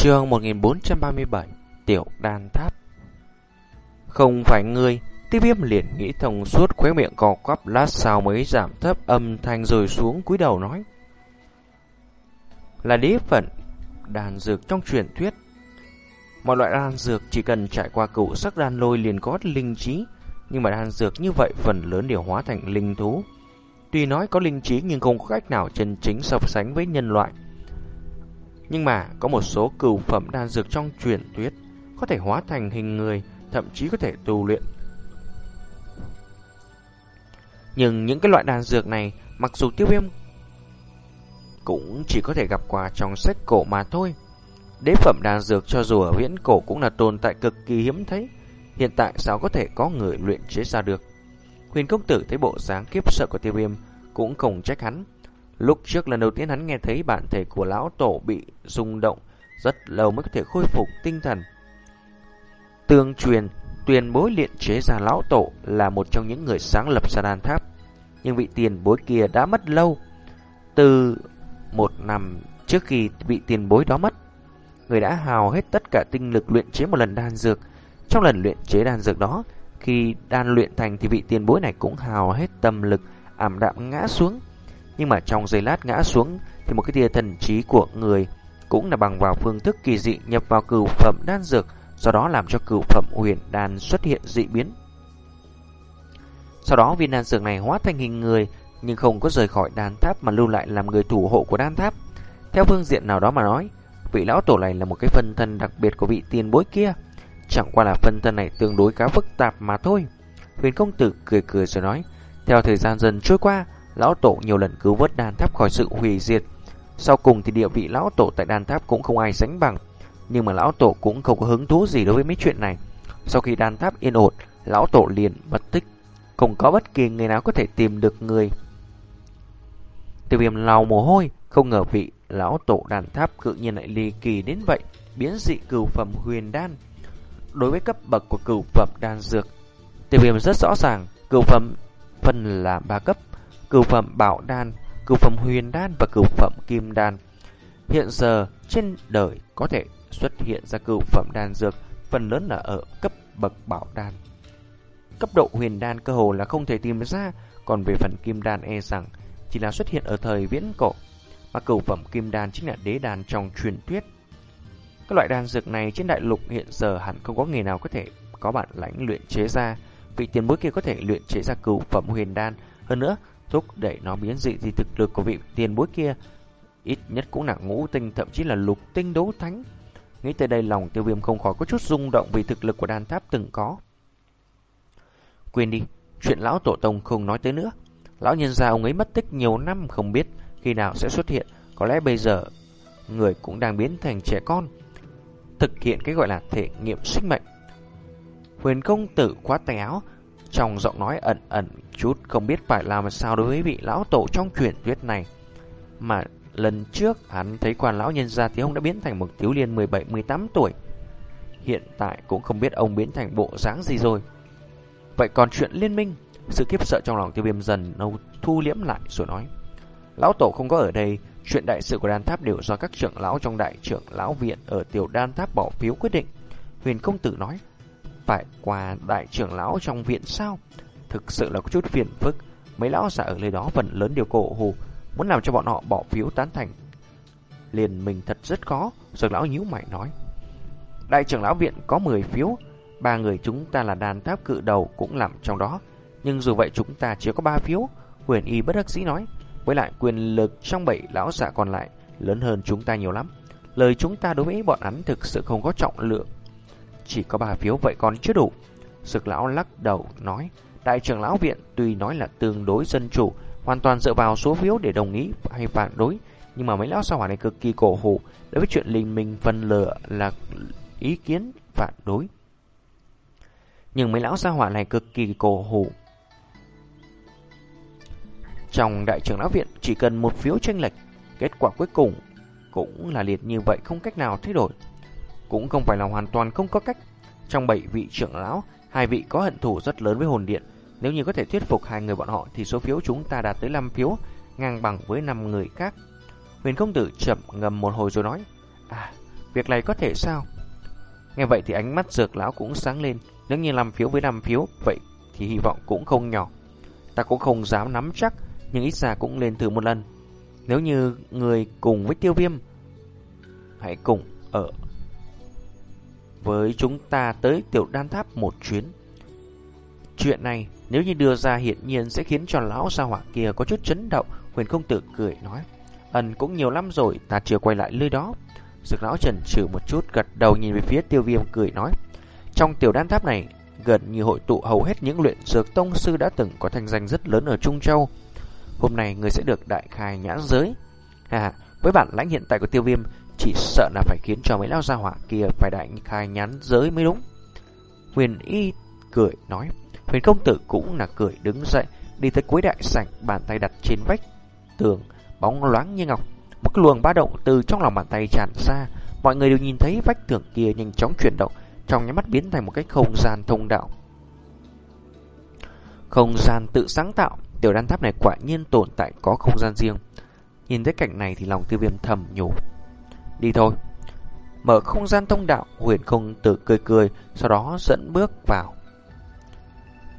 chương 1437 Tiểu Đan Tháp. Không phải ngươi, Tiêu viêm liền nghĩ thông suốt khóe miệng cò quắp, lát sau mới giảm thấp âm thanh rồi xuống cúi đầu nói. Là đế phận đàn dược trong truyền thuyết. Mọi loại đan dược chỉ cần trải qua cựu sắc đan lôi liền có linh trí, Nhưng mà đan dược như vậy phần lớn đều hóa thành linh thú. Tuy nói có linh trí nhưng không có cách nào chân chính so sánh với nhân loại nhưng mà có một số cửu phẩm đan dược trong truyền thuyết có thể hóa thành hình người, thậm chí có thể tu luyện. Nhưng những cái loại đan dược này, mặc dù tiêu viêm cũng chỉ có thể gặp qua trong sách cổ mà thôi. Đế phẩm đan dược cho dù ở viễn cổ cũng là tồn tại cực kỳ hiếm thấy. Hiện tại sao có thể có người luyện chế ra được? Huyền công tử thấy bộ dáng kiếp sợ của tiêu viêm cũng không trách hắn. Lúc trước lần đầu tiên hắn nghe thấy bản thể của lão tổ bị rung động, rất lâu mới có thể khôi phục tinh thần. Tương truyền, tuyên bối luyện chế ra lão tổ là một trong những người sáng lập sa đan tháp. Nhưng vị tiền bối kia đã mất lâu. Từ một năm trước khi vị tiền bối đó mất, người đã hào hết tất cả tinh lực luyện chế một lần đan dược. Trong lần luyện chế đan dược đó, khi đan luyện thành thì vị tiền bối này cũng hào hết tâm lực, ảm đạm ngã xuống. Nhưng mà trong giây lát ngã xuống thì một cái tia thần trí của người cũng là bằng vào phương thức kỳ dị nhập vào cửu phẩm đan dược, do đó làm cho cửu phẩm huyền đan xuất hiện dị biến. Sau đó viên đan dược này hóa thành hình người nhưng không có rời khỏi đan tháp mà lưu lại làm người thủ hộ của đan tháp. Theo phương diện nào đó mà nói, vị lão tổ này là một cái phân thân đặc biệt của vị tiền bối kia. Chẳng qua là phân thân này tương đối khá phức tạp mà thôi. Huyền công tử cười cười rồi nói, theo thời gian dần trôi qua, lão tổ nhiều lần cứu vớt đan tháp khỏi sự hủy diệt. Sau cùng thì địa vị lão tổ tại đan tháp cũng không ai sánh bằng. Nhưng mà lão tổ cũng không có hứng thú gì đối với mấy chuyện này. Sau khi đan tháp yên ổn, lão tổ liền mất tích. Không có bất kỳ người nào có thể tìm được người. Tiêu viêm lau mồ hôi, không ngờ vị lão tổ đàn tháp cự nhiên lại ly kỳ đến vậy, biến dị cửu phẩm huyền đan. Đối với cấp bậc của cửu phẩm đan dược, tiêu viêm rất rõ ràng, cửu phẩm phân là ba cấp, cửu phẩm bảo đan, cửu phẩm huyền đan và cửu phẩm kim đan. Hiện giờ trên đời có thể xuất hiện ra cửu phẩm đan dược, phần lớn là ở cấp bậc bảo đan. Cấp độ huyền đan cơ hồ là không thể tìm ra, còn về phần kim đan e rằng chỉ là xuất hiện ở thời viễn cổ. Mà cửu phẩm kim đan chính là đế đan trong truyền thuyết. Các loại đan dược này trên đại lục hiện giờ hẳn không có người nào có thể có bản lãnh luyện chế ra. Vị tiền bối kia có thể luyện chế ra cửu phẩm huyền đan. Hơn nữa, thúc đẩy nó biến dị thì thực lực của vị tiền bối kia ít nhất cũng là ngũ tinh thậm chí là lục tinh đấu thánh. Nghĩ tới đây lòng tiêu viêm không khỏi có chút rung động vì thực lực của đan tháp từng có. Quên đi, chuyện lão tổ tông không nói tới nữa. Lão nhân gia ông ấy mất tích nhiều năm không biết khi nào sẽ xuất hiện. Có lẽ bây giờ người cũng đang biến thành trẻ con. Thực hiện cái gọi là thể nghiệm sinh mệnh. Huyền công tử khoát tay áo, trong giọng nói ẩn ẩn chút không biết phải làm sao đối với vị lão tổ trong truyền thuyết này. Mà lần trước hắn thấy quan lão nhân gia thì ông đã biến thành một thiếu liên 17-18 tuổi. Hiện tại cũng không biết ông biến thành bộ dáng gì rồi. Vậy còn chuyện liên minh, sự kiếp sợ trong lòng tiêu viêm dần nâu thu liễm lại rồi nói. Lão tổ không có ở đây, chuyện đại sự của đan tháp đều do các trưởng lão trong đại trưởng lão viện ở tiểu đan tháp bỏ phiếu quyết định. Huyền công tử nói, phải qua đại trưởng lão trong viện sao? Thực sự là có chút phiền phức, mấy lão giả ở nơi đó phần lớn đều cổ hù, muốn làm cho bọn họ bỏ phiếu tán thành. Liền mình thật rất khó, dược lão nhíu mày nói. Đại trưởng lão viện có 10 phiếu, ba người chúng ta là đàn tháp cự đầu cũng nằm trong đó. Nhưng dù vậy chúng ta chỉ có 3 phiếu, huyền y bất đắc dĩ nói. Với lại quyền lực trong bảy lão giả còn lại lớn hơn chúng ta nhiều lắm. Lời chúng ta đối với bọn hắn thực sự không có trọng lượng. Chỉ có ba phiếu vậy còn chưa đủ. Sực lão lắc đầu nói, đại trưởng lão viện tuy nói là tương đối dân chủ, hoàn toàn dựa vào số phiếu để đồng ý hay phản đối, nhưng mà mấy lão sao hỏa này cực kỳ cổ hủ đối với chuyện linh minh phân lửa là ý kiến phản đối. Nhưng mấy lão sao hỏa này cực kỳ cổ hủ. Trong đại trưởng lão viện chỉ cần một phiếu tranh lệch, kết quả cuối cùng cũng là liệt như vậy không cách nào thay đổi. Cũng không phải là hoàn toàn không có cách. Trong bảy vị trưởng lão, hai vị có hận thù rất lớn với hồn điện. Nếu như có thể thuyết phục hai người bọn họ thì số phiếu chúng ta đạt tới 5 phiếu, ngang bằng với 5 người khác. Huyền công tử chậm ngầm một hồi rồi nói, À, việc này có thể sao? Nghe vậy thì ánh mắt dược lão cũng sáng lên, nếu như làm phiếu với 5 phiếu, vậy thì hy vọng cũng không nhỏ. Ta cũng không dám nắm chắc, nhưng ít ra cũng lên thử một lần. Nếu như người cùng với tiêu viêm, hãy cùng ở với chúng ta tới tiểu đan tháp một chuyến. Chuyện này nếu như đưa ra hiện nhiên sẽ khiến cho lão gia hỏa kia có chút chấn động. Huyền không tự cười nói, ẩn cũng nhiều lắm rồi, ta chưa quay lại nơi đó. Dược lão trần trừ một chút gật đầu nhìn về phía tiêu viêm cười nói, trong tiểu đan tháp này gần như hội tụ hầu hết những luyện dược tông sư đã từng có thành danh rất lớn ở Trung Châu. Hôm nay người sẽ được đại khai nhãn giới. À, với bản lãnh hiện tại của tiêu viêm, chỉ sợ là phải khiến cho mấy lao gia hỏa kia phải đại khai nhắn giới mới đúng. Huyền y cười nói, huyền công tử cũng là cười đứng dậy, đi tới cuối đại sảnh, bàn tay đặt trên vách tường, bóng loáng như ngọc. Một luồng ba động từ trong lòng bàn tay tràn ra, mọi người đều nhìn thấy vách tường kia nhanh chóng chuyển động, trong nháy mắt biến thành một cái không gian thông đạo. Không gian tự sáng tạo, tiểu đan tháp này quả nhiên tồn tại có không gian riêng. Nhìn thấy cảnh này thì lòng tiêu viêm thầm nhủ. Đi thôi. Mở không gian thông đạo, huyền không tự cười cười, sau đó dẫn bước vào.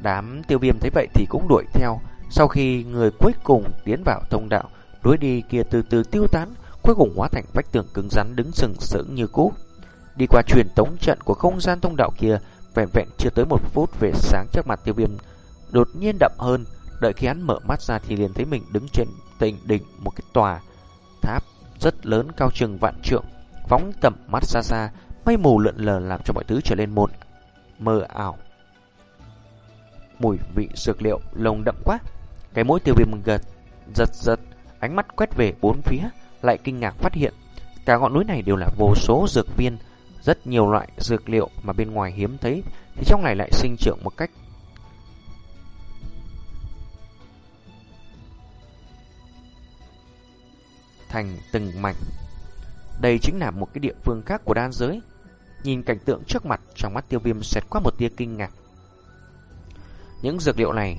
Đám tiêu viêm thấy vậy thì cũng đuổi theo. Sau khi người cuối cùng tiến vào thông đạo, lối đi kia từ từ tiêu tán, cuối cùng hóa thành vách tường cứng rắn đứng sừng sững như cũ. Đi qua truyền tống trận của không gian thông đạo kia, vẹn vẹn chưa tới một phút về sáng trước mặt tiêu viêm đột nhiên đậm hơn. Đợi khi hắn mở mắt ra thì liền thấy mình đứng trên đỉnh đỉnh một cái tòa tháp rất lớn cao chừng vạn trượng, phóng tầm mắt xa xa, mây mù lượn lờ làm cho mọi thứ trở nên một mờ ảo. Mùi vị dược liệu lồng đậm quá, cái mũi tiêu viêm gật giật giật, ánh mắt quét về bốn phía, lại kinh ngạc phát hiện cả ngọn núi này đều là vô số dược viên rất nhiều loại dược liệu mà bên ngoài hiếm thấy thì trong này lại sinh trưởng một cách thành từng mảnh. Đây chính là một cái địa phương khác của đan giới. Nhìn cảnh tượng trước mặt trong mắt tiêu viêm xẹt qua một tia kinh ngạc. Những dược liệu này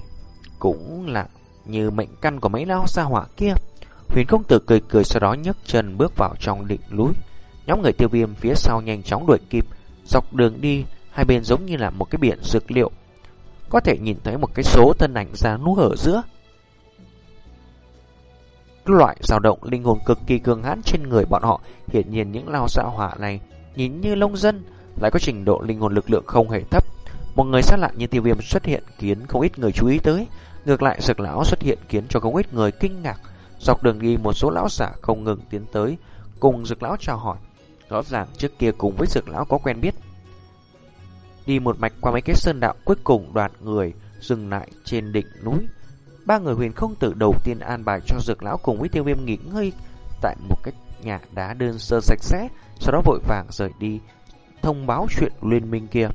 cũng là như mệnh căn của mấy lao xa hỏa kia. Huyền công tử cười cười sau đó nhấc chân bước vào trong định núi. Nhóm người tiêu viêm phía sau nhanh chóng đuổi kịp, dọc đường đi, hai bên giống như là một cái biển dược liệu. Có thể nhìn thấy một cái số thân ảnh ra nú ở giữa. Loại dao động linh hồn cực kỳ cường hãn trên người bọn họ, hiển nhiên những lao xạ hỏa này nhìn như lông dân, lại có trình độ linh hồn lực lượng không hề thấp. Một người xa lạ như tiêu viêm xuất hiện khiến không ít người chú ý tới, ngược lại dược lão xuất hiện khiến cho không ít người kinh ngạc. Dọc đường đi một số lão giả không ngừng tiến tới, cùng dược lão chào hỏi. Rõ ràng trước kia cùng với dược lão có quen biết. Đi một mạch qua mấy cái sơn đạo cuối cùng đoàn người dừng lại trên đỉnh núi. Ba người huyền không tử đầu tiên an bài cho dược lão cùng với tiêu viêm nghỉ ngơi tại một cái nhà đá đơn sơ sạch sẽ, sau đó vội vàng rời đi thông báo chuyện liên minh kia.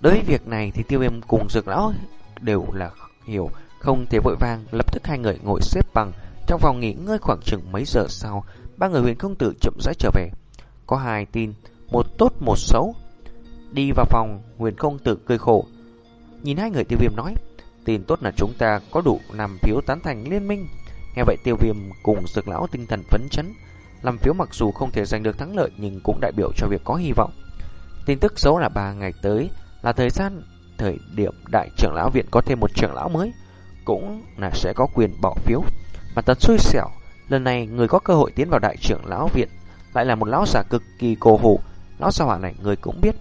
Đối với việc này thì tiêu viêm cùng dược lão đều là hiểu, không thể vội vàng, lập tức hai người ngồi xếp bằng trong phòng nghỉ ngơi khoảng chừng mấy giờ sau, ba người huyền không tử chậm rãi trở về. Có hai tin, một tốt một xấu. Đi vào phòng, huyền không tử cười khổ. Nhìn hai người tiêu viêm nói, tin tốt là chúng ta có đủ làm phiếu tán thành liên minh. Nghe vậy tiêu viêm cùng dược lão tinh thần phấn chấn. Làm phiếu mặc dù không thể giành được thắng lợi nhưng cũng đại biểu cho việc có hy vọng. Tin tức xấu là ba ngày tới là thời gian thời điểm đại trưởng lão viện có thêm một trưởng lão mới cũng là sẽ có quyền bỏ phiếu. Mà thật xui xẻo, lần này người có cơ hội tiến vào đại trưởng lão viện lại là một lão giả cực kỳ cổ hủ. Lão sao hỏa này người cũng biết.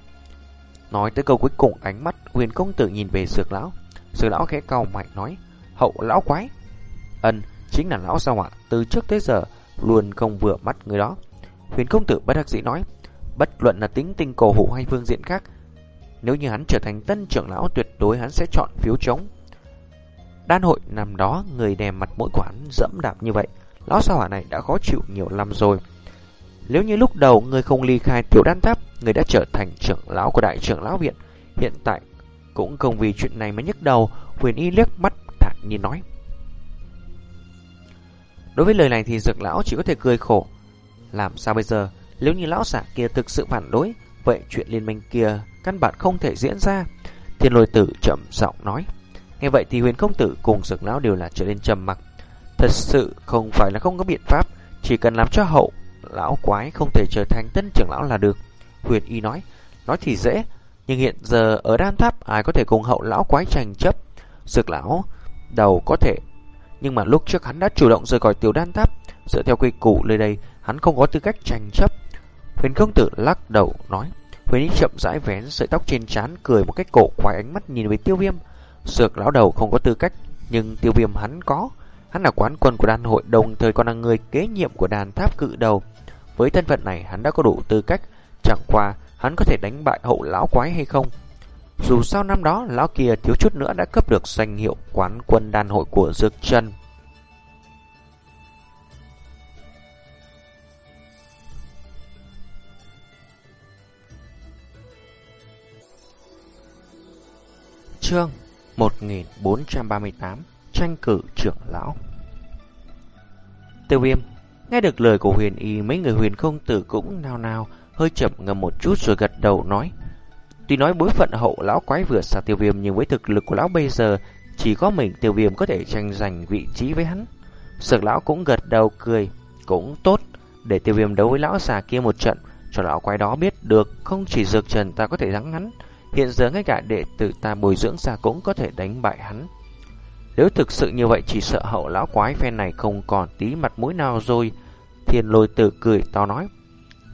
Nói tới câu cuối cùng ánh mắt huyền công tử nhìn về dược lão sư lão khẽ cau mạnh nói, hậu lão quái. Ân, chính là lão sao hỏa từ trước tới giờ luôn không vừa mắt người đó. Huyền công tử bất đắc dĩ nói, bất luận là tính tình cổ hủ hay phương diện khác, nếu như hắn trở thành tân trưởng lão tuyệt đối hắn sẽ chọn phiếu chống. Đan hội nằm đó người đè mặt mỗi quán dẫm đạp như vậy Lão sao hỏa này đã khó chịu nhiều năm rồi Nếu như lúc đầu người không ly khai tiểu đan tháp Người đã trở thành trưởng lão của đại trưởng lão viện Hiện tại cũng không vì chuyện này mà nhức đầu Huyền y liếc mắt thản nhiên nói. Đối với lời này thì dược lão chỉ có thể cười khổ. Làm sao bây giờ? Nếu như lão giả kia thực sự phản đối Vậy chuyện liên minh kia căn bản không thể diễn ra. Thiên lôi tử chậm giọng nói. Nghe vậy thì huyền công tử cùng dược lão đều là trở nên trầm mặc. Thật sự không phải là không có biện pháp, chỉ cần làm cho hậu lão quái không thể trở thành tân trưởng lão là được. Huyền Y nói, nói thì dễ, nhưng hiện giờ ở đan tháp ai có thể cùng hậu lão quái tranh chấp. Dược lão đầu có thể, nhưng mà lúc trước hắn đã chủ động rời khỏi tiểu đan tháp, dựa theo quy củ nơi đây, hắn không có tư cách tranh chấp. Huyền công tử lắc đầu nói, Huyền chậm rãi vén sợi tóc trên trán cười một cách cổ quái ánh mắt nhìn về tiêu viêm. Dược lão đầu không có tư cách, nhưng tiêu viêm hắn có. Hắn là quán quân của đan hội đồng thời còn là người kế nhiệm của đàn tháp cự đầu. Với thân phận này hắn đã có đủ tư cách, chẳng qua hắn có thể đánh bại hậu lão quái hay không. Dù sao năm đó, lão kia thiếu chút nữa đã cấp được danh hiệu quán quân đan hội của Dược Trần. Chương 1438 Tranh cử trưởng lão Tiêu viêm, Nghe được lời của huyền y, Mấy người huyền không tử cũng nào nào Hơi chậm ngầm một chút rồi gật đầu nói, Tuy nói bối phận hậu lão quái vừa xa tiêu viêm, Nhưng với thực lực của lão bây giờ, Chỉ có mình tiêu viêm có thể tranh giành vị trí với hắn Sực lão cũng gật đầu cười, Cũng tốt, Để tiêu viêm đấu với lão già kia một trận, Cho lão quái đó biết được, Không chỉ dược trần ta có thể thắng hắn, Hiện giờ ngay cả đệ tử ta bồi dưỡng ra cũng có thể đánh bại hắn. Nếu thực sự như vậy, chỉ sợ hậu lão quái phen này không còn tí mặt mũi nào rồi. Thiên lôi tử cười to nói.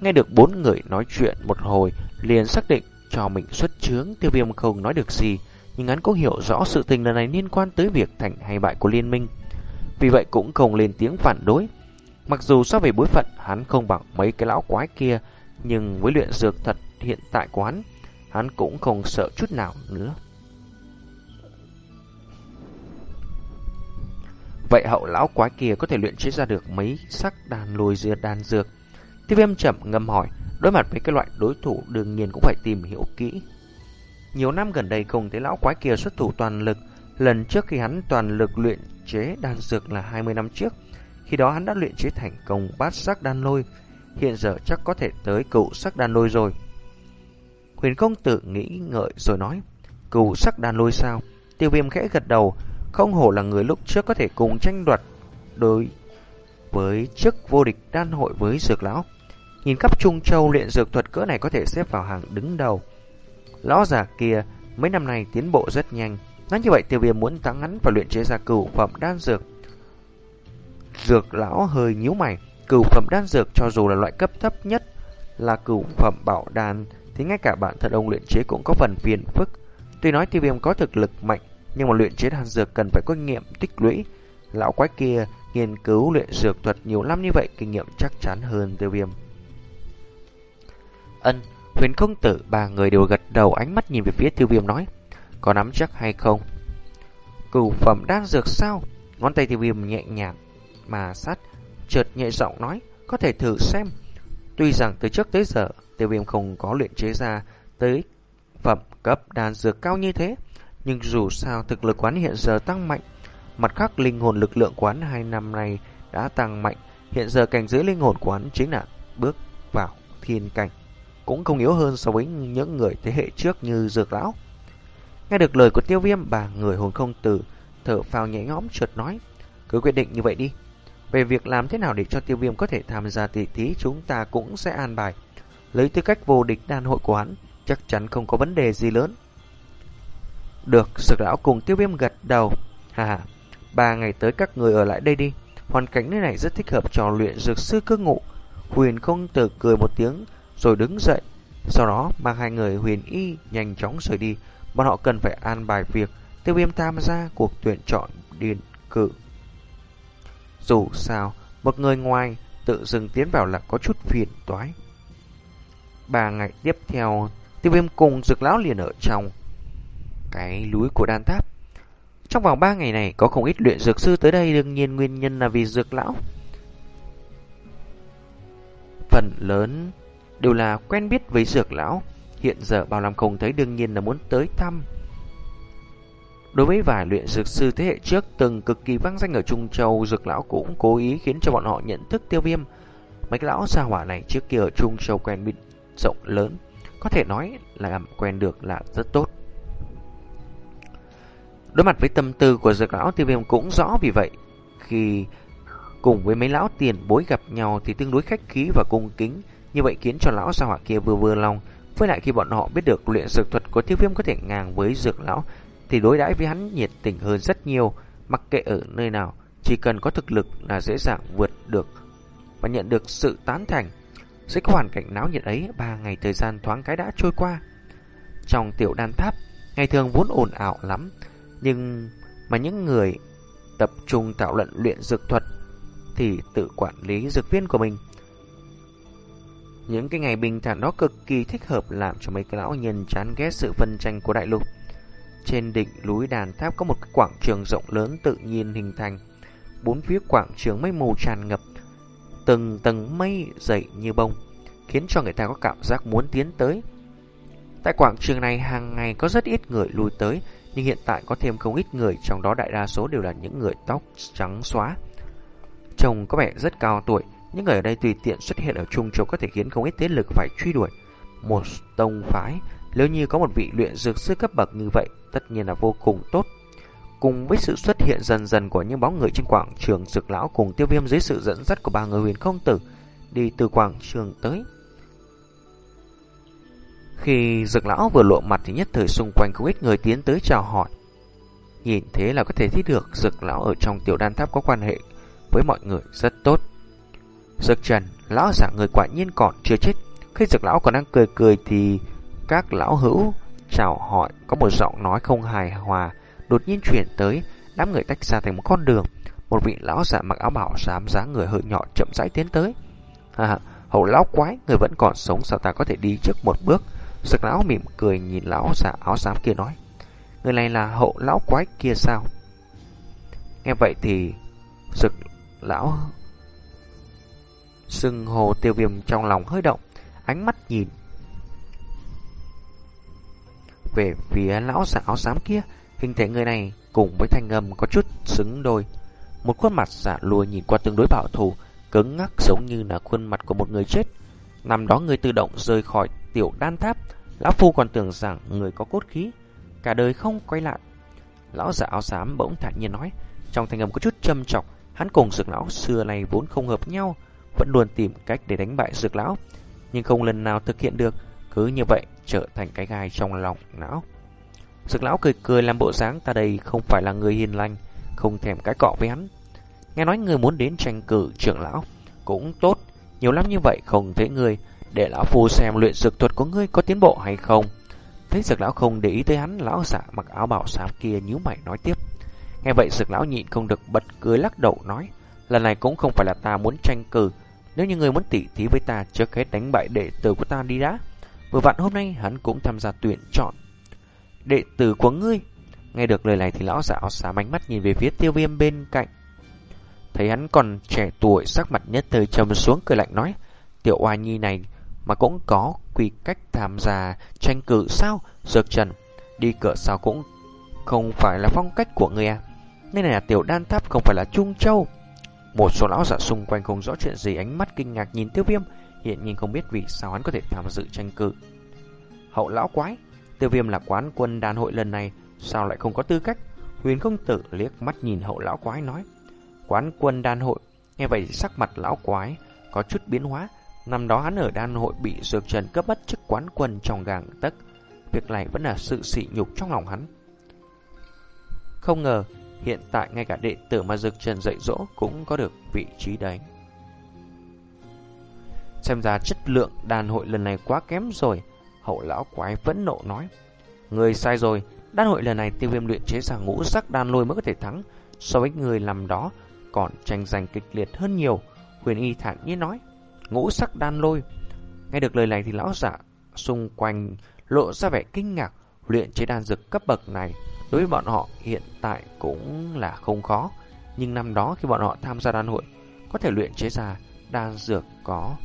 Nghe được bốn người nói chuyện một hồi liền xác định cho mình xuất chướng tiêu viêm không nói được gì. Nhưng hắn cũng hiểu rõ sự tình lần này liên quan tới việc thành hay bại của liên minh. Vì vậy cũng không lên tiếng phản đối. Mặc dù so về bối phận hắn không bằng mấy cái lão quái kia, nhưng với luyện dược thật hiện tại của hắn hắn cũng không sợ chút nào nữa. Vậy hậu lão quái kia có thể luyện chế ra được mấy sắc đàn lùi dưa đàn dược? Tiêu viêm chậm ngâm hỏi, đối mặt với cái loại đối thủ đương nhiên cũng phải tìm hiểu kỹ. Nhiều năm gần đây không thấy lão quái kia xuất thủ toàn lực, lần trước khi hắn toàn lực luyện chế đan dược là 20 năm trước. Khi đó hắn đã luyện chế thành công bát sắc đan lôi, hiện giờ chắc có thể tới cựu sắc đan lôi rồi. Huyền công tử nghĩ ngợi rồi nói, cựu sắc đan lôi sao? Tiêu viêm khẽ gật đầu, không hổ là người lúc trước có thể cùng tranh đoạt đối với chức vô địch đan hội với dược lão. Nhìn khắp Trung Châu luyện dược thuật cỡ này có thể xếp vào hàng đứng đầu. Lão già kia mấy năm nay tiến bộ rất nhanh. Nói như vậy tiêu viêm muốn tăng ngắn và luyện chế ra cửu phẩm đan dược. Dược lão hơi nhíu mày, cửu phẩm đan dược cho dù là loại cấp thấp nhất là cửu phẩm bảo đan thì ngay cả bản thân ông luyện chế cũng có phần phiền phức. Tuy nói tiêu viêm có thực lực mạnh, nhưng mà luyện chế đan dược cần phải có kinh nghiệm tích lũy. Lão quái kia nghiên cứu luyện dược thuật nhiều năm như vậy, kinh nghiệm chắc chắn hơn tiêu viêm. Ân, huyền công tử, ba người đều gật đầu ánh mắt nhìn về phía tiêu viêm nói, có nắm chắc hay không? Cửu phẩm đan dược sao? Ngón tay tiêu viêm nhẹ nhàng mà sát, chợt nhẹ giọng nói, có thể thử xem. Tuy rằng từ trước tới giờ tiêu viêm không có luyện chế ra tới phẩm cấp đan dược cao như thế. Nhưng dù sao thực lực quán hiện giờ tăng mạnh, mặt khác linh hồn lực lượng quán hai năm nay đã tăng mạnh. Hiện giờ cảnh giới linh hồn quán chính là bước vào thiên cảnh, cũng không yếu hơn so với những người thế hệ trước như dược lão. Nghe được lời của tiêu viêm, bà người hồn không tử thở phào nhẹ nhõm trượt nói, cứ quyết định như vậy đi. Về việc làm thế nào để cho tiêu viêm có thể tham gia tỷ thí chúng ta cũng sẽ an bài. Lấy tư cách vô địch đan hội của hắn, chắc chắn không có vấn đề gì lớn. Được, sực lão cùng tiêu viêm gật đầu. Hà hà, ba ngày tới các người ở lại đây đi. Hoàn cảnh nơi này rất thích hợp cho luyện dược sư cư ngụ. Huyền không tử cười một tiếng rồi đứng dậy. Sau đó mang hai người huyền y nhanh chóng rời đi. Bọn họ cần phải an bài việc tiêu viêm tham gia cuộc tuyển chọn điện cử. Dù sao, một người ngoài tự dưng tiến vào là có chút phiền toái. Ba ngày tiếp theo, tiêu viêm cùng dược lão liền ở trong cái núi của đan tháp. Trong vòng ba ngày này có không ít luyện dược sư tới đây đương nhiên nguyên nhân là vì dược lão. Phần lớn đều là quen biết với dược lão, hiện giờ bao lam không thấy đương nhiên là muốn tới thăm. Đối với vài luyện dược sư thế hệ trước từng cực kỳ vang danh ở Trung Châu, dược lão cũng cố ý khiến cho bọn họ nhận thức tiêu viêm. Mấy lão xa hỏa này trước kia ở Trung Châu quen biết rộng lớn, có thể nói là làm quen được là rất tốt. Đối mặt với tâm tư của dược lão tiêu viêm cũng rõ vì vậy, khi Cùng với mấy lão tiền bối gặp nhau thì tương đối khách khí và cung kính, như vậy khiến cho lão gia hỏa kia vừa vừa lòng. Với lại khi bọn họ biết được luyện dược thuật của tiêu viêm có thể ngang với dược lão, thì đối đãi với hắn nhiệt tình hơn rất nhiều, mặc kệ ở nơi nào, chỉ cần có thực lực là dễ dàng vượt được và nhận được sự tán thành. Dưới cái hoàn cảnh náo nhiệt ấy, ba ngày thời gian thoáng cái đã trôi qua. Trong tiểu đan tháp, ngày thường vốn ồn ảo lắm, nhưng mà những người tập trung thảo luận luyện dược thuật thì tự quản lý dược viên của mình. Những cái ngày bình thản đó cực kỳ thích hợp làm cho mấy cái lão nhân chán ghét sự phân tranh của đại lục. Trên đỉnh núi đàn tháp có một cái quảng trường rộng lớn tự nhiên hình thành. Bốn phía quảng trường mây mù tràn ngập, từng tầng mây dày như bông, khiến cho người ta có cảm giác muốn tiến tới. Tại quảng trường này hàng ngày có rất ít người lui tới, nhưng hiện tại có thêm không ít người, trong đó đại đa số đều là những người tóc trắng xóa. Trông có vẻ rất cao tuổi, những người ở đây tùy tiện xuất hiện ở Trung Châu có thể khiến không ít thế lực phải truy đuổi. Một tông phái, nếu như có một vị luyện dược sư cấp bậc như vậy, tất nhiên là vô cùng tốt. Cùng với sự xuất hiện dần dần của những bóng người trên quảng trường dược lão cùng tiêu viêm dưới sự dẫn dắt của ba người huyền không tử, đi từ quảng trường tới. Khi dược lão vừa lộ mặt thì nhất thời xung quanh không ít người tiến tới chào hỏi. Nhìn thế là có thể thấy được dược lão ở trong tiểu đan tháp có quan hệ với mọi người rất tốt. Dược trần, lão giả người quả nhiên còn chưa chết. Khi dược lão còn đang cười cười thì các lão hữu chào hỏi có một giọng nói không hài hòa đột nhiên chuyển tới, đám người tách ra thành một con đường. Một vị lão giả mặc áo bảo xám dáng người hơi nhỏ chậm rãi tiến tới. à, hậu lão quái, người vẫn còn sống sao ta có thể đi trước một bước? Sực lão mỉm cười nhìn lão giả áo xám kia nói. Người này là hậu lão quái kia sao? Nghe vậy thì sực lão sưng hồ tiêu viêm trong lòng hơi động, ánh mắt nhìn về phía lão giả áo xám kia, hình thể người này cùng với thanh âm có chút xứng đôi. Một khuôn mặt dạ giả lùi nhìn qua tương đối bảo thủ, cứng ngắc giống như là khuôn mặt của một người chết. Nằm đó người tự động rời khỏi tiểu đan tháp, lão phu còn tưởng rằng người có cốt khí, cả đời không quay lại. Lão giả áo xám bỗng thản nhiên nói, trong thanh âm có chút châm chọc, hắn cùng dược lão xưa này vốn không hợp nhau, vẫn luôn tìm cách để đánh bại dược lão, nhưng không lần nào thực hiện được, cứ như vậy trở thành cái gai trong lòng não. Dược lão cười cười làm bộ dáng ta đây không phải là người hiền lành, không thèm cái cọ với hắn. Nghe nói người muốn đến tranh cử trưởng lão, cũng tốt, nhiều lắm như vậy không thấy người, để lão phu xem luyện dược thuật của ngươi có tiến bộ hay không. Thấy dược lão không để ý tới hắn, lão giả mặc áo bảo xám kia nhíu mày nói tiếp. Nghe vậy dược lão nhịn không được bật cười lắc đầu nói, lần này cũng không phải là ta muốn tranh cử, nếu như người muốn tỉ thí với ta trước hết đánh bại đệ tử của ta đi đã. Vừa vặn hôm nay hắn cũng tham gia tuyển chọn đệ tử của ngươi. Nghe được lời này thì lão giả áo xám ánh mắt nhìn về phía tiêu viêm bên cạnh. Thấy hắn còn trẻ tuổi sắc mặt nhất thời trầm xuống cười lạnh nói. Tiểu oa nhi này mà cũng có quy cách tham gia tranh cử sao? Dược trần, đi cửa sao cũng không phải là phong cách của người à. Nên này là tiểu đan tháp không phải là Trung Châu. Một số lão giả xung quanh không rõ chuyện gì ánh mắt kinh ngạc nhìn tiêu viêm. Hiện nhiên không biết vì sao hắn có thể tham dự tranh cử. Hậu lão quái, tiêu viêm là quán quân đàn hội lần này, sao lại không có tư cách? Huyền không tử liếc mắt nhìn hậu lão quái nói. Quán quân đan hội, nghe vậy sắc mặt lão quái có chút biến hóa. Năm đó hắn ở đan hội bị dược trần cấp bất chức quán quân trong gàng tấc. Việc này vẫn là sự sỉ nhục trong lòng hắn. Không ngờ, hiện tại ngay cả đệ tử mà dược trần dạy dỗ cũng có được vị trí đấy. Xem ra chất lượng đàn hội lần này quá kém rồi. Hậu lão quái vẫn nộ nói. Người sai rồi, đan hội lần này tiêu viêm luyện chế ra ngũ sắc đan lôi mới có thể thắng. So với người làm đó, còn tranh giành kịch liệt hơn nhiều. Huyền y thản nhiên nói. Ngũ sắc đan lôi. Nghe được lời này thì lão giả xung quanh lộ ra vẻ kinh ngạc. Luyện chế đan dược cấp bậc này đối với bọn họ hiện tại cũng là không khó. Nhưng năm đó khi bọn họ tham gia đan hội, có thể luyện chế ra đan dược có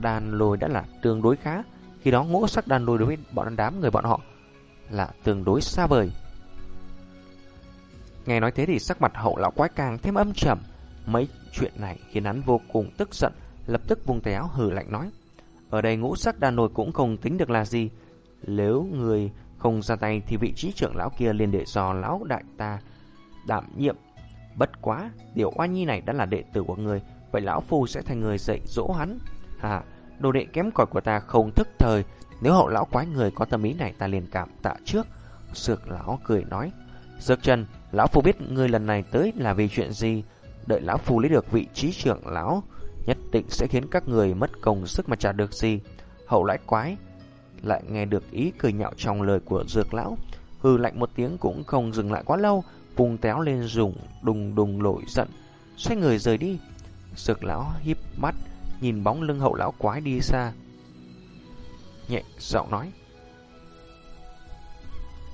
đan lôi đã là tương đối khá. Khi đó ngũ sắc đan lôi đối với bọn đám người bọn họ là tương đối xa vời. Nghe nói thế thì sắc mặt hậu lão quái càng thêm âm trầm. Mấy chuyện này khiến hắn vô cùng tức giận, lập tức vùng tay áo hừ lạnh nói. Ở đây ngũ sắc đan lôi cũng không tính được là gì. Nếu người không ra tay thì vị trí trưởng lão kia liền để do lão đại ta đảm nhiệm. Bất quá, tiểu oa nhi này đã là đệ tử của người, vậy lão phu sẽ thành người dạy dỗ hắn. À, đồ đệ kém cỏi của ta không thức thời, nếu hậu lão quái người có tâm ý này ta liền cảm tạ trước. Sược lão cười nói, Dược chân lão phu biết người lần này tới là vì chuyện gì, đợi lão phu lấy được vị trí trưởng lão, nhất định sẽ khiến các người mất công sức mà trả được gì. Hậu lãi quái lại nghe được ý cười nhạo trong lời của dược lão, hừ lạnh một tiếng cũng không dừng lại quá lâu, vùng téo lên dùng đùng đùng nổi giận, xoay người rời đi. Dược lão híp mắt, nhìn bóng lưng hậu lão quái đi xa. Nhẹ giọng nói.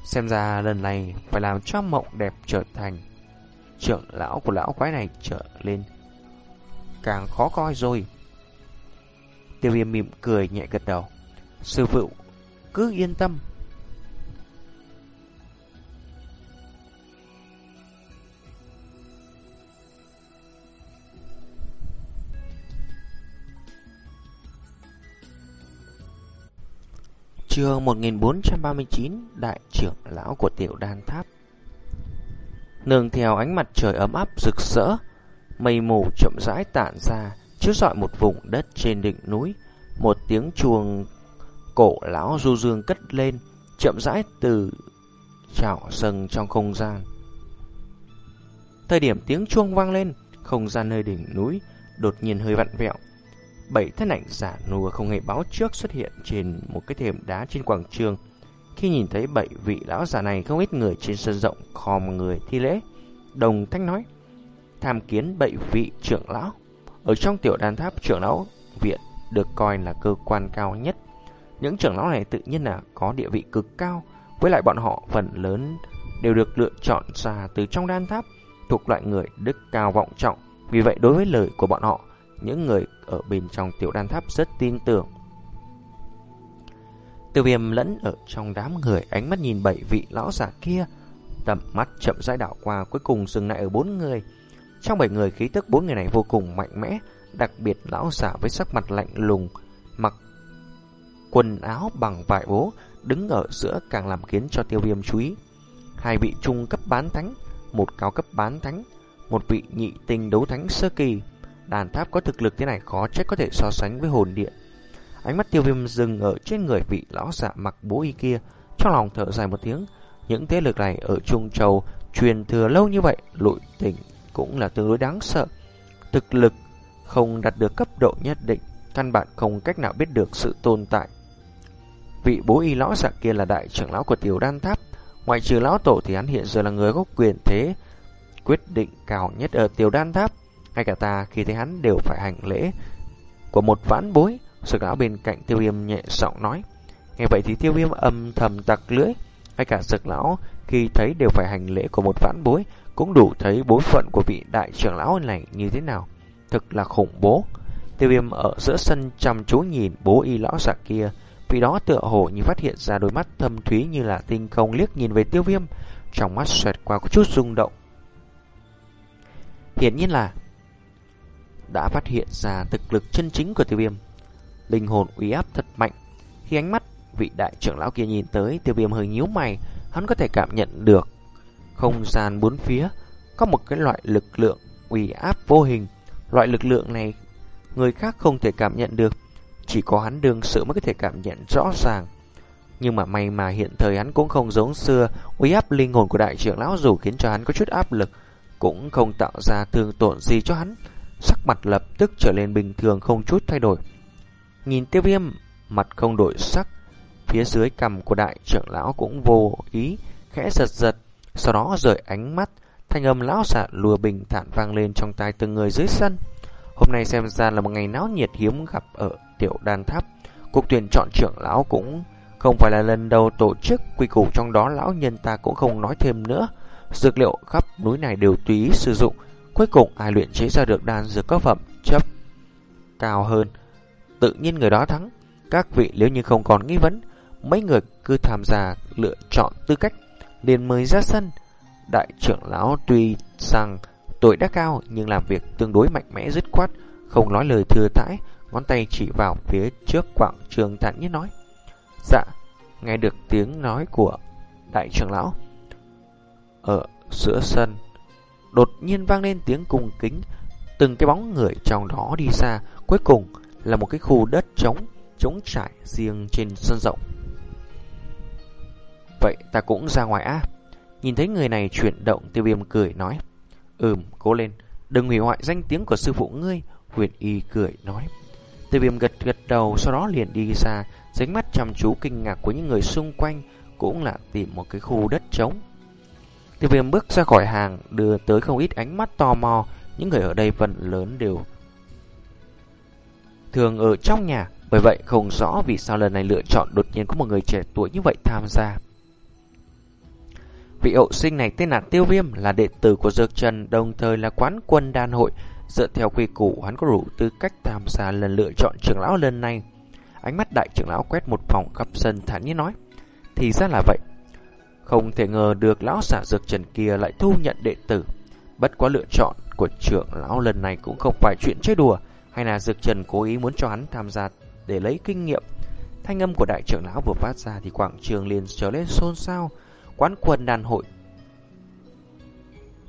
Xem ra lần này phải làm cho mộng đẹp trở thành trưởng lão của lão quái này trở lên càng khó coi rồi. Tiêu viêm mỉm cười nhẹ gật đầu. Sư phụ, cứ yên tâm. Trường 1439 Đại trưởng lão của tiểu đan tháp Nương theo ánh mặt trời ấm áp rực rỡ Mây mù chậm rãi tản ra Chiếu rọi một vùng đất trên đỉnh núi Một tiếng chuông cổ lão du dương cất lên Chậm rãi từ trào sừng trong không gian Thời điểm tiếng chuông vang lên Không gian nơi đỉnh núi Đột nhiên hơi vặn vẹo Bảy thân ảnh giả nùa không hề báo trước xuất hiện trên một cái thềm đá trên quảng trường. Khi nhìn thấy bảy vị lão già này không ít người trên sân rộng khom người thi lễ. Đồng thanh nói, tham kiến bảy vị trưởng lão. Ở trong tiểu đàn tháp trưởng lão viện được coi là cơ quan cao nhất. Những trưởng lão này tự nhiên là có địa vị cực cao, với lại bọn họ phần lớn đều được lựa chọn ra từ trong đan tháp, thuộc loại người đức cao vọng trọng. Vì vậy đối với lời của bọn họ, những người ở bên trong tiểu đan tháp rất tin tưởng. Tiêu viêm lẫn ở trong đám người ánh mắt nhìn bảy vị lão giả kia, tầm mắt chậm rãi đảo qua cuối cùng dừng lại ở bốn người. Trong bảy người khí tức bốn người này vô cùng mạnh mẽ, đặc biệt lão giả với sắc mặt lạnh lùng, mặc quần áo bằng vải bố, đứng ở giữa càng làm khiến cho tiêu viêm chú ý. Hai vị trung cấp bán thánh, một cao cấp bán thánh, một vị nhị tinh đấu thánh sơ kỳ. Đàn tháp có thực lực thế này khó trách có thể so sánh với hồn điện. Ánh mắt tiêu viêm dừng ở trên người vị lão giả mặc bố y kia, trong lòng thở dài một tiếng. Những thế lực này ở Trung Châu truyền thừa lâu như vậy, lội tỉnh cũng là tương đối đáng sợ. Thực lực không đạt được cấp độ nhất định, căn bản không cách nào biết được sự tồn tại. Vị bố y lão giả kia là đại trưởng lão của tiểu đan tháp, ngoại trừ lão tổ thì hắn hiện giờ là người có quyền thế quyết định cao nhất ở tiểu đan tháp. Ngay cả ta khi thấy hắn đều phải hành lễ của một vãn bối. Sực lão bên cạnh tiêu viêm nhẹ giọng nói. Nghe vậy thì tiêu viêm âm thầm tặc lưỡi. Ngay cả sực lão khi thấy đều phải hành lễ của một vãn bối cũng đủ thấy bối phận của vị đại trưởng lão này như thế nào. Thực là khủng bố. Tiêu viêm ở giữa sân chăm chú nhìn bố y lão giả kia. Vì đó tựa hồ như phát hiện ra đôi mắt thâm thúy như là tinh không liếc nhìn về tiêu viêm. Trong mắt xoẹt qua có chút rung động. Hiển nhiên là đã phát hiện ra thực lực chân chính của tiêu viêm. Linh hồn uy áp thật mạnh. Khi ánh mắt vị đại trưởng lão kia nhìn tới, tiêu viêm hơi nhíu mày, hắn có thể cảm nhận được không gian bốn phía có một cái loại lực lượng uy áp vô hình. Loại lực lượng này người khác không thể cảm nhận được, chỉ có hắn đương sự mới có thể cảm nhận rõ ràng. Nhưng mà may mà hiện thời hắn cũng không giống xưa, uy áp linh hồn của đại trưởng lão dù khiến cho hắn có chút áp lực, cũng không tạo ra thương tổn gì cho hắn. Sắc mặt lập tức trở lên bình thường không chút thay đổi. Nhìn tiêu viêm, mặt không đổi sắc. Phía dưới cằm của đại trưởng lão cũng vô ý, khẽ giật giật. Sau đó rời ánh mắt, thanh âm lão xạ lùa bình thản vang lên trong tai từng người dưới sân. Hôm nay xem ra là một ngày náo nhiệt hiếm gặp ở tiểu đan tháp. Cuộc tuyển chọn trưởng lão cũng không phải là lần đầu tổ chức quy củ trong đó lão nhân ta cũng không nói thêm nữa. Dược liệu khắp núi này đều tùy sử dụng, cuối cùng ai luyện chế ra được đan dược có phẩm chấp cao hơn, tự nhiên người đó thắng. Các vị nếu như không còn nghi vấn, mấy người cứ tham gia lựa chọn tư cách, liền mời ra sân. Đại trưởng lão tuy rằng tuổi đã cao nhưng làm việc tương đối mạnh mẽ dứt khoát, không nói lời thừa thãi, ngón tay chỉ vào phía trước quảng trường thản nhiên nói. Dạ, nghe được tiếng nói của đại trưởng lão, ở giữa sân. đột nhiên vang lên tiếng cùng kính, từng cái bóng người trong đó đi xa, cuối cùng là một cái khu đất trống, trống trải riêng trên sân rộng. Vậy ta cũng ra ngoài á. Nhìn thấy người này chuyển động, tiêu viêm cười nói. Ừm, cố lên, đừng hủy hoại danh tiếng của sư phụ ngươi, huyền y cười nói. Tiêu viêm gật gật đầu, sau đó liền đi ra, dánh mắt chăm chú kinh ngạc của những người xung quanh, cũng là tìm một cái khu đất trống. Tiêu viêm bước ra khỏi hàng, đưa tới không ít ánh mắt tò mò, những người ở đây phần lớn đều thường ở trong nhà, bởi vậy không rõ vì sao lần này lựa chọn đột nhiên có một người trẻ tuổi như vậy tham gia. Vị hậu sinh này tên là Tiêu Viêm, là đệ tử của Dược Trần, đồng thời là quán quân đan hội. Dựa theo quy củ, hắn có đủ tư cách tham gia lần lựa chọn trưởng lão lần này. Ánh mắt đại trưởng lão quét một vòng khắp sân thản nhiên nói. Thì ra là vậy. Không thể ngờ được lão giả Dược Trần kia lại thu nhận đệ tử. Bất quá lựa chọn của trưởng lão lần này cũng không phải chuyện chơi đùa, hay là Dược Trần cố ý muốn cho hắn tham gia để lấy kinh nghiệm. Thanh âm của đại trưởng lão vừa phát ra thì quảng trường liền trở lên xôn xao quán quân đàn hội.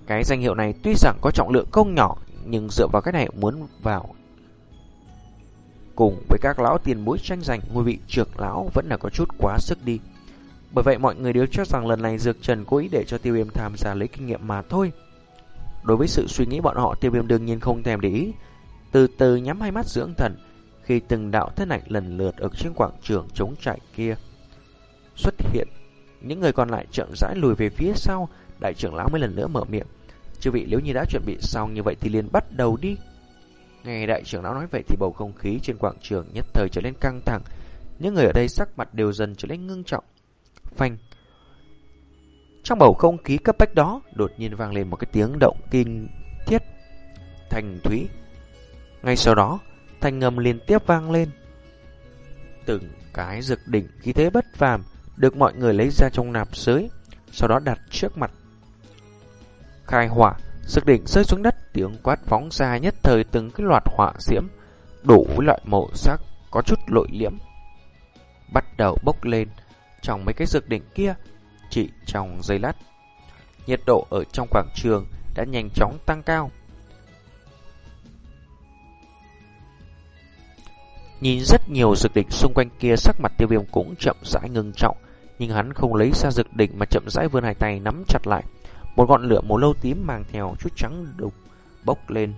Cái danh hiệu này tuy rằng có trọng lượng không nhỏ, nhưng dựa vào cái này muốn vào cùng với các lão tiền bối tranh giành ngôi vị trưởng lão vẫn là có chút quá sức đi. Bởi vậy mọi người đều cho rằng lần này Dược Trần cố ý để cho tiêu viêm tham gia lấy kinh nghiệm mà thôi. Đối với sự suy nghĩ bọn họ tiêu viêm đương nhiên không thèm để ý. Từ từ nhắm hai mắt dưỡng thần khi từng đạo thân ảnh lần lượt ở trên quảng trường chống trải kia xuất hiện những người còn lại chậm rãi lùi về phía sau, đại trưởng lão mới lần nữa mở miệng. Chư vị nếu như đã chuẩn bị xong như vậy thì liền bắt đầu đi. Nghe đại trưởng lão nói vậy thì bầu không khí trên quảng trường nhất thời trở nên căng thẳng. Những người ở đây sắc mặt đều dần trở nên ngưng trọng. Phanh. Trong bầu không khí cấp bách đó, đột nhiên vang lên một cái tiếng động kinh thiết. Thành thúy. Ngay sau đó, thanh ngầm liên tiếp vang lên. Từng cái rực đỉnh khí thế bất phàm được mọi người lấy ra trong nạp giới, sau đó đặt trước mặt. Khai hỏa, sức đỉnh rơi xuống đất, tiếng quát phóng ra nhất thời từng cái loạt hỏa diễm, đủ với loại màu sắc có chút lội liễm. Bắt đầu bốc lên trong mấy cái dược đỉnh kia, chỉ trong giây lát. Nhiệt độ ở trong quảng trường đã nhanh chóng tăng cao. Nhìn rất nhiều dược đỉnh xung quanh kia sắc mặt tiêu viêm cũng chậm rãi ngưng trọng nhưng hắn không lấy ra dược đỉnh mà chậm rãi vươn hai tay nắm chặt lại. Một ngọn lửa màu lâu tím mang theo chút trắng đục bốc lên.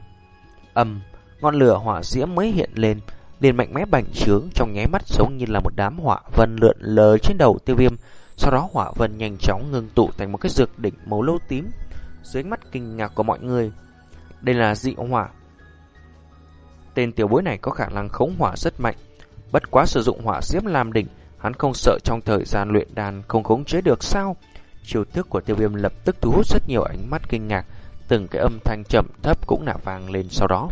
Âm, ngọn lửa hỏa diễm mới hiện lên, liền mạnh mẽ bành trướng trong nháy mắt giống như là một đám hỏa vân lượn lờ trên đầu tiêu viêm. Sau đó hỏa vân nhanh chóng ngưng tụ thành một cái dược đỉnh màu lâu tím dưới mắt kinh ngạc của mọi người. Đây là dị hỏa. Tên tiểu bối này có khả năng khống hỏa rất mạnh, bất quá sử dụng hỏa diễm làm đỉnh Hắn không sợ trong thời gian luyện đàn không khống chế được sao? Chiêu thức của tiêu viêm lập tức thu hút rất nhiều ánh mắt kinh ngạc, từng cái âm thanh chậm thấp cũng nả vang lên sau đó.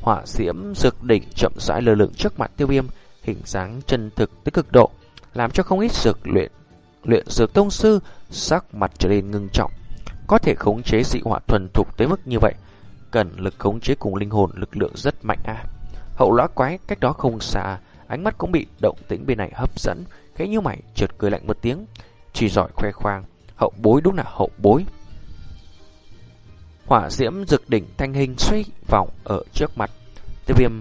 Hỏa diễm dược đỉnh chậm rãi lơ lửng trước mặt tiêu viêm, hình dáng chân thực tới cực độ, làm cho không ít dược luyện luyện dược tông sư sắc mặt trở nên ngưng trọng. Có thể khống chế dị hỏa thuần thục tới mức như vậy, cần lực khống chế cùng linh hồn lực lượng rất mạnh a. Hậu lõa quái cách đó không xa, Ánh mắt cũng bị động tĩnh bên này hấp dẫn Khẽ như mày chợt cười lạnh một tiếng Chỉ giỏi khoe khoang Hậu bối đúng là hậu bối. Hỏa diễm rực đỉnh thanh hình xoay vòng ở trước mặt. Tiêu viêm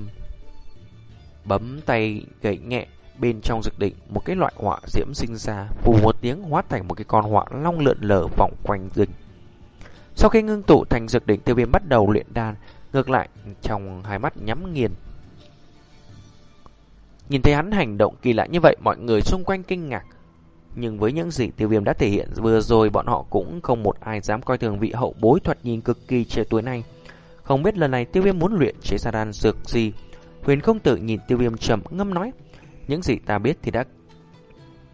bấm tay gậy nhẹ bên trong rực đỉnh. Một cái loại hỏa diễm sinh ra phù một tiếng hóa thành một cái con hỏa long lượn lờ vòng quanh rừng. Sau khi ngưng tụ thành rực đỉnh tiêu viêm bắt đầu luyện đan ngược lại trong hai mắt nhắm nghiền. Nhìn thấy hắn hành động kỳ lạ như vậy, mọi người xung quanh kinh ngạc. Nhưng với những gì tiêu viêm đã thể hiện vừa rồi, bọn họ cũng không một ai dám coi thường vị hậu bối thuật nhìn cực kỳ trẻ tuổi này. Không biết lần này tiêu viêm muốn luyện chế ra đan dược gì. Huyền không tự nhìn tiêu viêm trầm ngâm nói. Những gì ta biết thì đã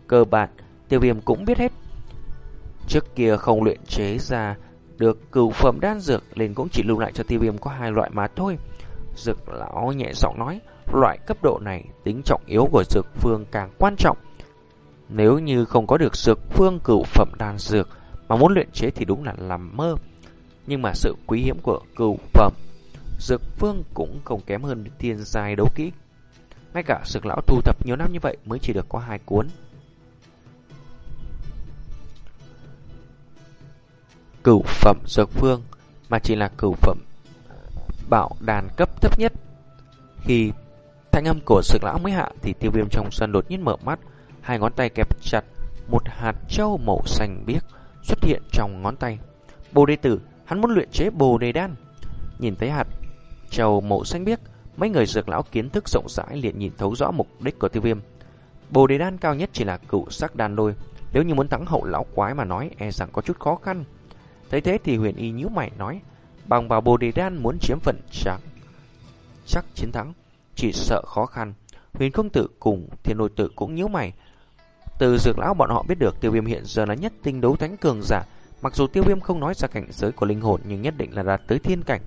cơ bản, tiêu viêm cũng biết hết. Trước kia không luyện chế ra được cửu phẩm đan dược nên cũng chỉ lưu lại cho tiêu viêm có hai loại mà thôi. Dược lão nhẹ giọng nói. Loại cấp độ này, tính trọng yếu của dược phương càng quan trọng. Nếu như không có được dược phương cửu phẩm đan dược, mà muốn luyện chế thì đúng là làm mơ. Nhưng mà sự quý hiếm của cửu phẩm dược phương cũng không kém hơn tiên giai đấu kỹ. Ngay cả dược lão thu thập nhiều năm như vậy mới chỉ được có hai cuốn. Cửu phẩm dược phương mà chỉ là cửu phẩm bảo đàn cấp thấp nhất. Khi thanh âm của sực lão mới hạ thì tiêu viêm trong sân đột nhiên mở mắt, hai ngón tay kẹp chặt một hạt châu màu xanh biếc xuất hiện trong ngón tay. Bồ đề tử, hắn muốn luyện chế bồ đề đan. Nhìn thấy hạt châu màu xanh biếc, mấy người dược lão kiến thức rộng rãi liền nhìn thấu rõ mục đích của tiêu viêm. Bồ đề đan cao nhất chỉ là cựu sắc đan lôi, nếu như muốn thắng hậu lão quái mà nói e rằng có chút khó khăn. Thấy thế thì huyền y nhíu mày nói, bằng vào bồ đề đan muốn chiếm phần chắc, chắc chiến thắng, chỉ sợ khó khăn. Huyền công tử cùng thiên nội tử cũng nhíu mày. Từ dược lão bọn họ biết được tiêu viêm hiện giờ là nhất tinh đấu thánh cường giả, mặc dù tiêu viêm không nói ra cảnh giới của linh hồn nhưng nhất định là đạt tới thiên cảnh.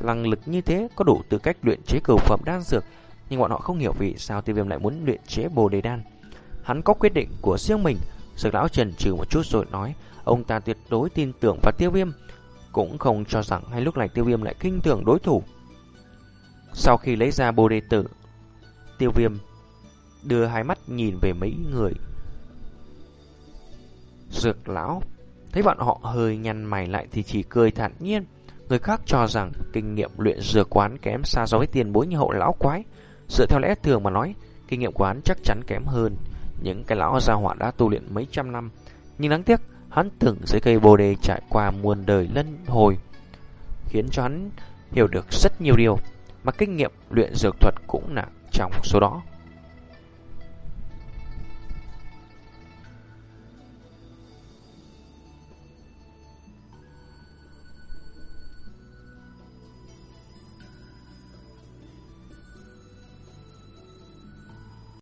Năng lực như thế có đủ tư cách luyện chế cửu phẩm đan dược, nhưng bọn họ không hiểu vì sao tiêu viêm lại muốn luyện chế bồ đề đan. Hắn có quyết định của riêng mình, Dược lão trần trừ một chút rồi nói, ông ta tuyệt đối tin tưởng vào tiêu viêm, cũng không cho rằng hay lúc này tiêu viêm lại kinh thường đối thủ. Sau khi lấy ra bồ đề tử, tiêu viêm đưa hai mắt nhìn về mấy người. Dược lão thấy bọn họ hơi nhăn mày lại thì chỉ cười thản nhiên. Người khác cho rằng kinh nghiệm luyện dược quán kém xa so với tiền bối như hậu lão quái. Dựa theo lẽ thường mà nói, kinh nghiệm quán chắc chắn kém hơn. Những cái lão gia hỏa đã tu luyện mấy trăm năm Nhưng đáng tiếc Hắn từng dưới cây bồ đề trải qua muôn đời lân hồi Khiến cho hắn hiểu được rất nhiều điều Mà kinh nghiệm luyện dược thuật cũng là trong số đó